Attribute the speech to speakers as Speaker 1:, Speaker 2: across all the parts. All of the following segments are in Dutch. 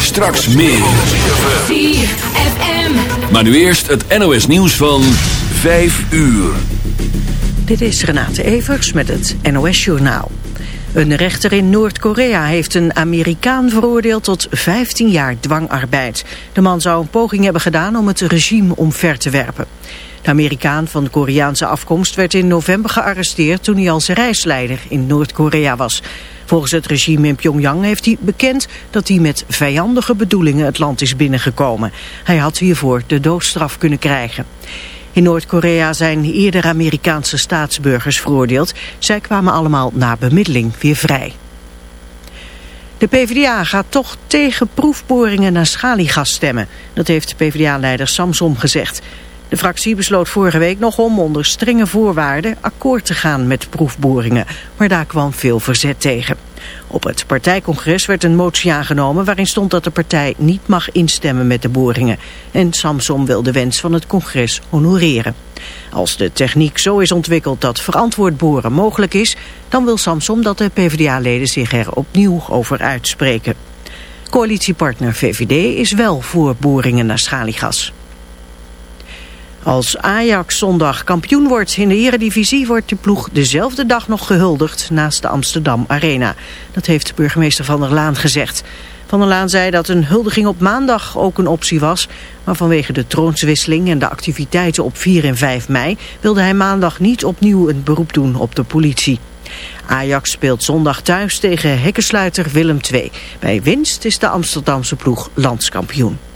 Speaker 1: Straks meer.
Speaker 2: 4FM.
Speaker 1: Maar nu eerst het NOS nieuws van 5 uur.
Speaker 3: Dit is Renate Evers met het NOS Journaal. Een rechter in Noord-Korea heeft een Amerikaan veroordeeld tot 15 jaar dwangarbeid. De man zou een poging hebben gedaan om het regime omver te werpen. De Amerikaan van Koreaanse afkomst werd in november gearresteerd toen hij als reisleider in Noord-Korea was. Volgens het regime in Pyongyang heeft hij bekend dat hij met vijandige bedoelingen het land is binnengekomen. Hij had hiervoor de doodstraf kunnen krijgen. In Noord-Korea zijn eerder Amerikaanse staatsburgers veroordeeld. Zij kwamen allemaal na bemiddeling weer vrij. De PvdA gaat toch tegen proefboringen naar schaliegas stemmen. Dat heeft PvdA-leider Samsom gezegd. De fractie besloot vorige week nog om onder strenge voorwaarden akkoord te gaan met proefboringen. Maar daar kwam veel verzet tegen. Op het partijcongres werd een motie aangenomen waarin stond dat de partij niet mag instemmen met de boringen. En Samsom wil de wens van het congres honoreren. Als de techniek zo is ontwikkeld dat verantwoord boren mogelijk is, dan wil Samsom dat de PvdA-leden zich er opnieuw over uitspreken. Coalitiepartner VVD is wel voor boringen naar schaliegas. Als Ajax zondag kampioen wordt in de eredivisie wordt de ploeg dezelfde dag nog gehuldigd naast de Amsterdam Arena. Dat heeft burgemeester Van der Laan gezegd. Van der Laan zei dat een huldiging op maandag ook een optie was. Maar vanwege de troonswisseling en de activiteiten op 4 en 5 mei wilde hij maandag niet opnieuw een beroep doen op de politie. Ajax speelt zondag thuis tegen hekkensluiter Willem II. Bij winst is de Amsterdamse ploeg landskampioen.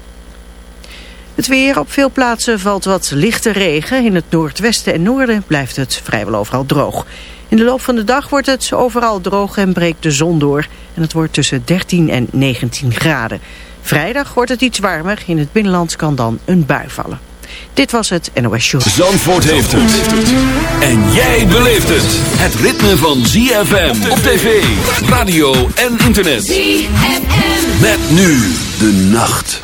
Speaker 3: Het weer op veel plaatsen valt wat lichte regen. In het noordwesten en noorden blijft het vrijwel overal droog. In de loop van de dag wordt het overal droog en breekt de zon door. En het wordt tussen 13 en 19 graden. Vrijdag wordt het iets warmer. In het binnenland kan dan een bui vallen. Dit was het NOS Show.
Speaker 1: Zandvoort heeft het. En jij beleeft het. Het ritme van ZFM op tv, radio en internet.
Speaker 2: ZFM.
Speaker 1: Met nu de nacht.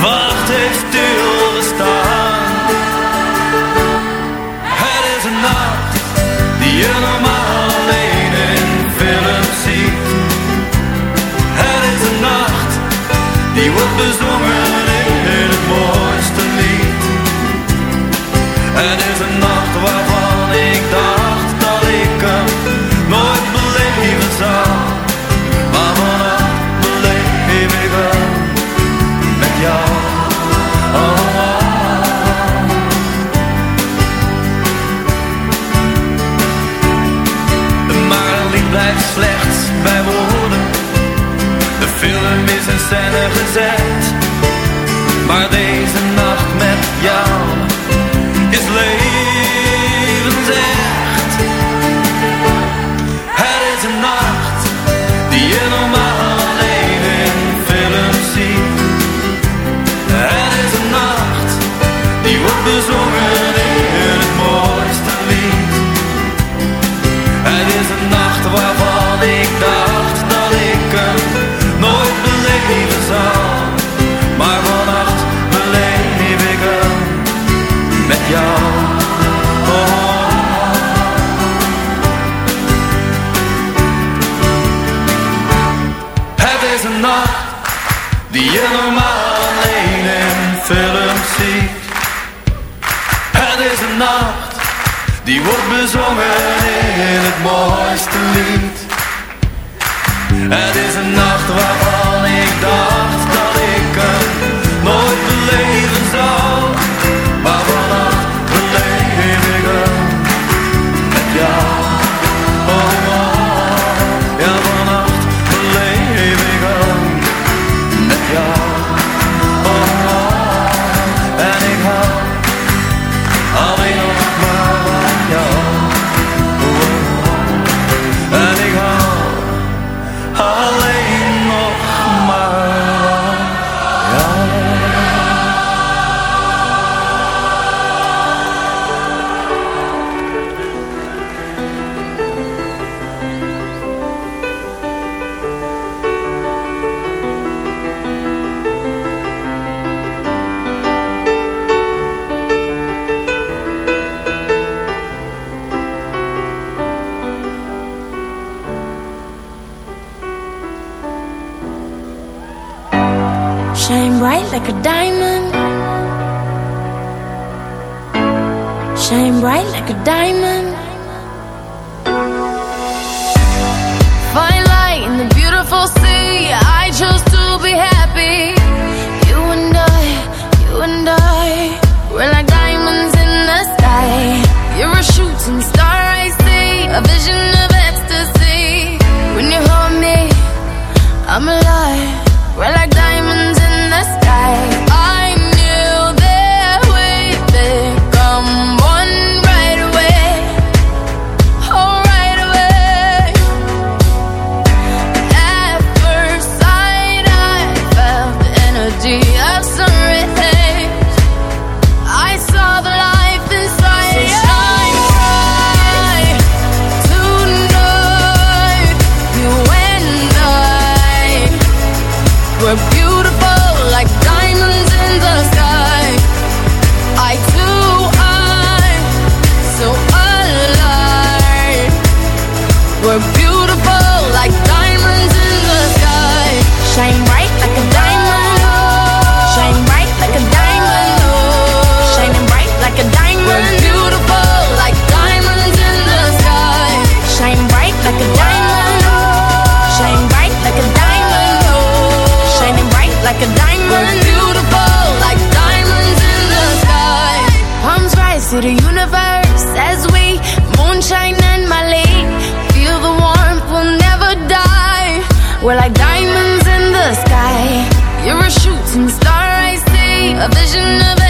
Speaker 4: wacht heeft stilgestaan. Het is een nacht die je normaal alleen in films ziet. Het is een nacht die wordt bezongen in het mooiste lied. Het is een nacht waarvan
Speaker 5: like a diamond.
Speaker 6: We're beautiful like diamonds in the sky. Palms rise to the universe as we moonshine and Malay. Feel the warmth, we'll never die. We're like diamonds in the sky. You're a shooting star, I see. A vision of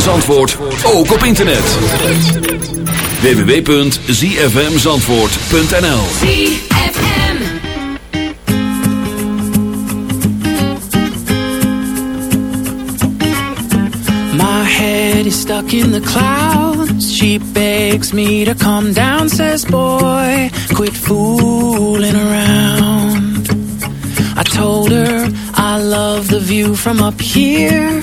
Speaker 1: van Zandvoort ook op internet. www.zfmzandvoort.nl
Speaker 7: ZFM
Speaker 2: My head is stuck in the clouds. She begs me to come down Says boy, quit fooling around. I told her I love the view from up here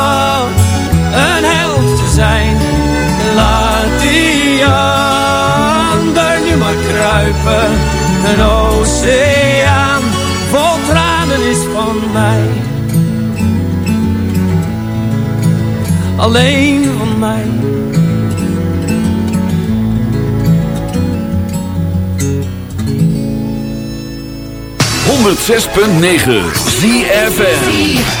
Speaker 8: die ander nu maar kruipen. Een oceaan vol tranen is van mij. Alleen van mij.
Speaker 1: Honderd punt negen ZFM.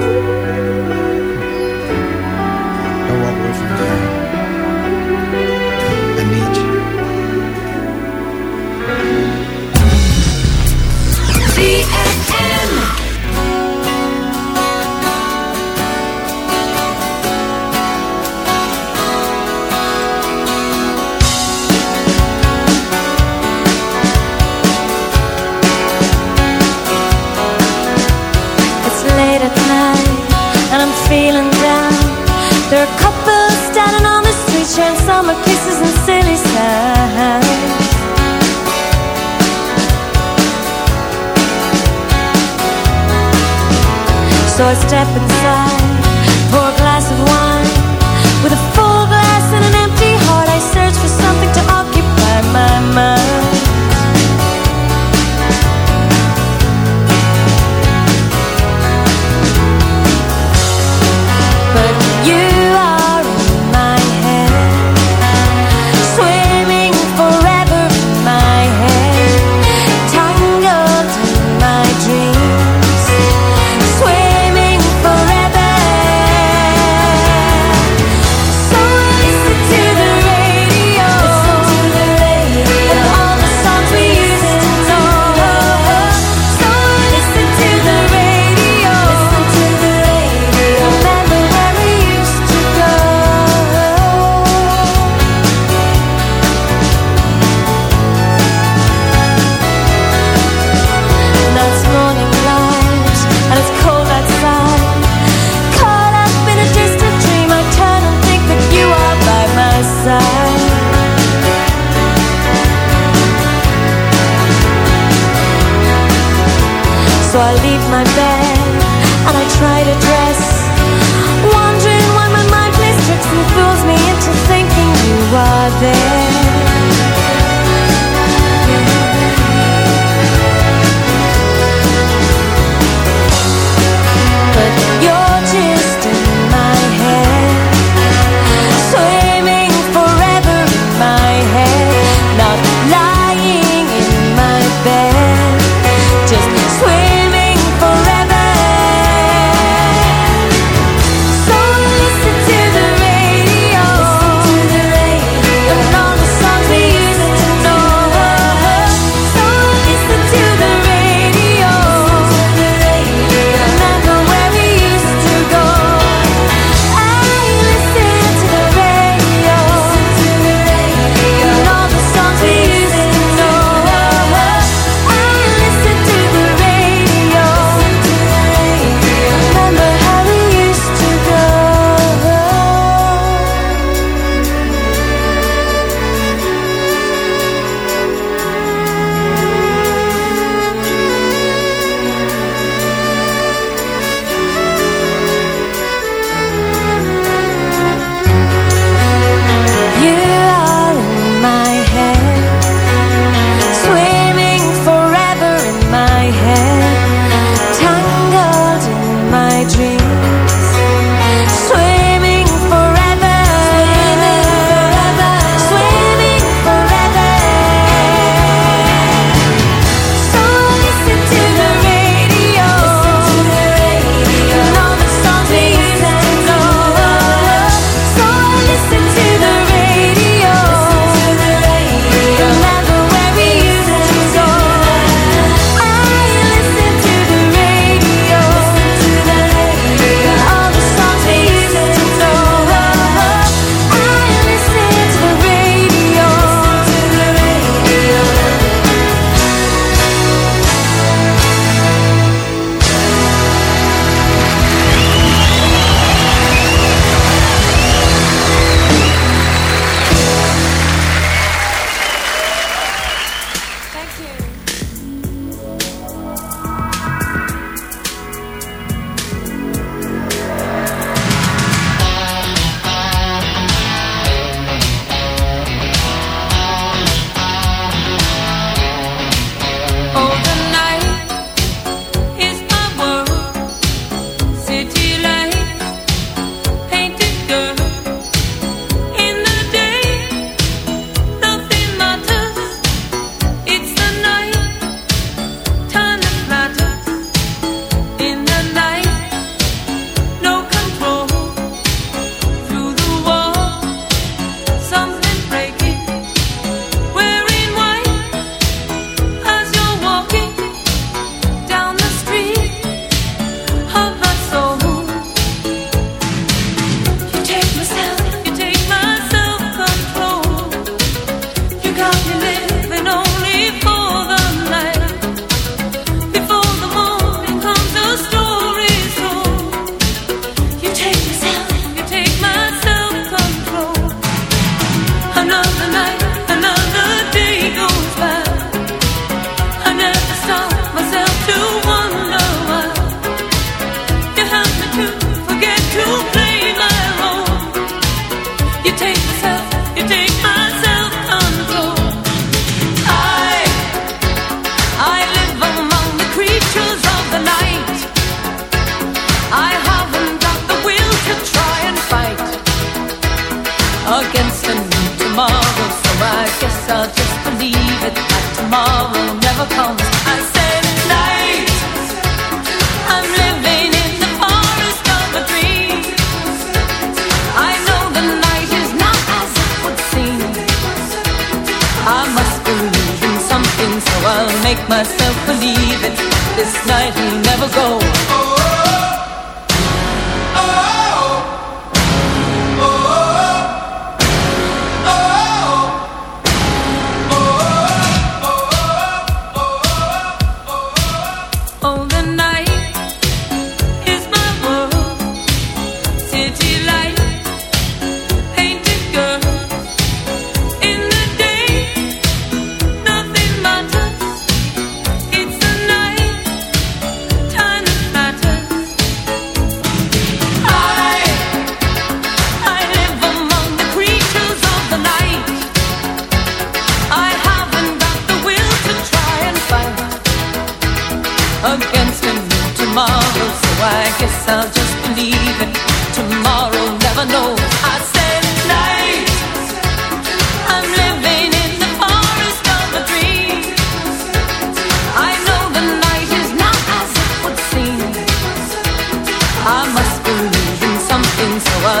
Speaker 9: Música So I
Speaker 10: leave my bed and I try to dress. Wondering why my mind plays tricks and fools me into thinking you are there.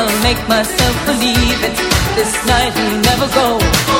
Speaker 11: I'll make myself believe it. This night will never go.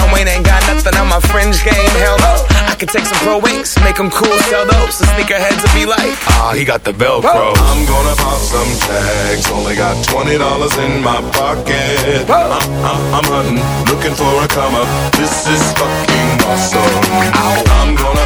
Speaker 12: Wayne ain't got nothing on my fringe game. Hell no. I could take some pro wings, make them cool, sell those. The sneakerheads will be like, ah, he got the Velcro.
Speaker 7: I'm gonna pop some tags. Only got twenty dollars in my pocket. I'm, I'm, I'm hunting, looking for a come up. This is fucking awesome. I'm gonna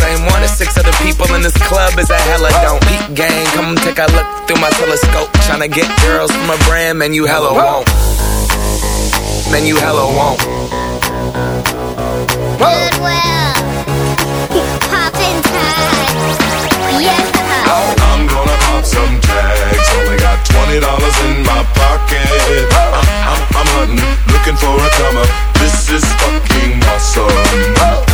Speaker 12: same one as six other people in this club is a hella don't. Peep gang, come take a look through my telescope. Tryna get girls from a brand, man, you hella won't. Man, you hella won't.
Speaker 13: Goodwill. Poppin' tags. Yes,
Speaker 7: I'm gonna pop some tags. Only got twenty dollars in my pocket. I'm, I'm, I'm hunting, looking for a come up. This is fucking awesome.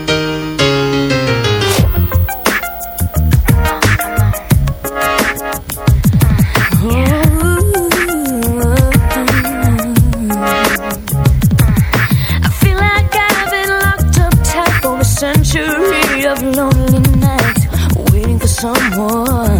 Speaker 11: of lonely nights, waiting for someone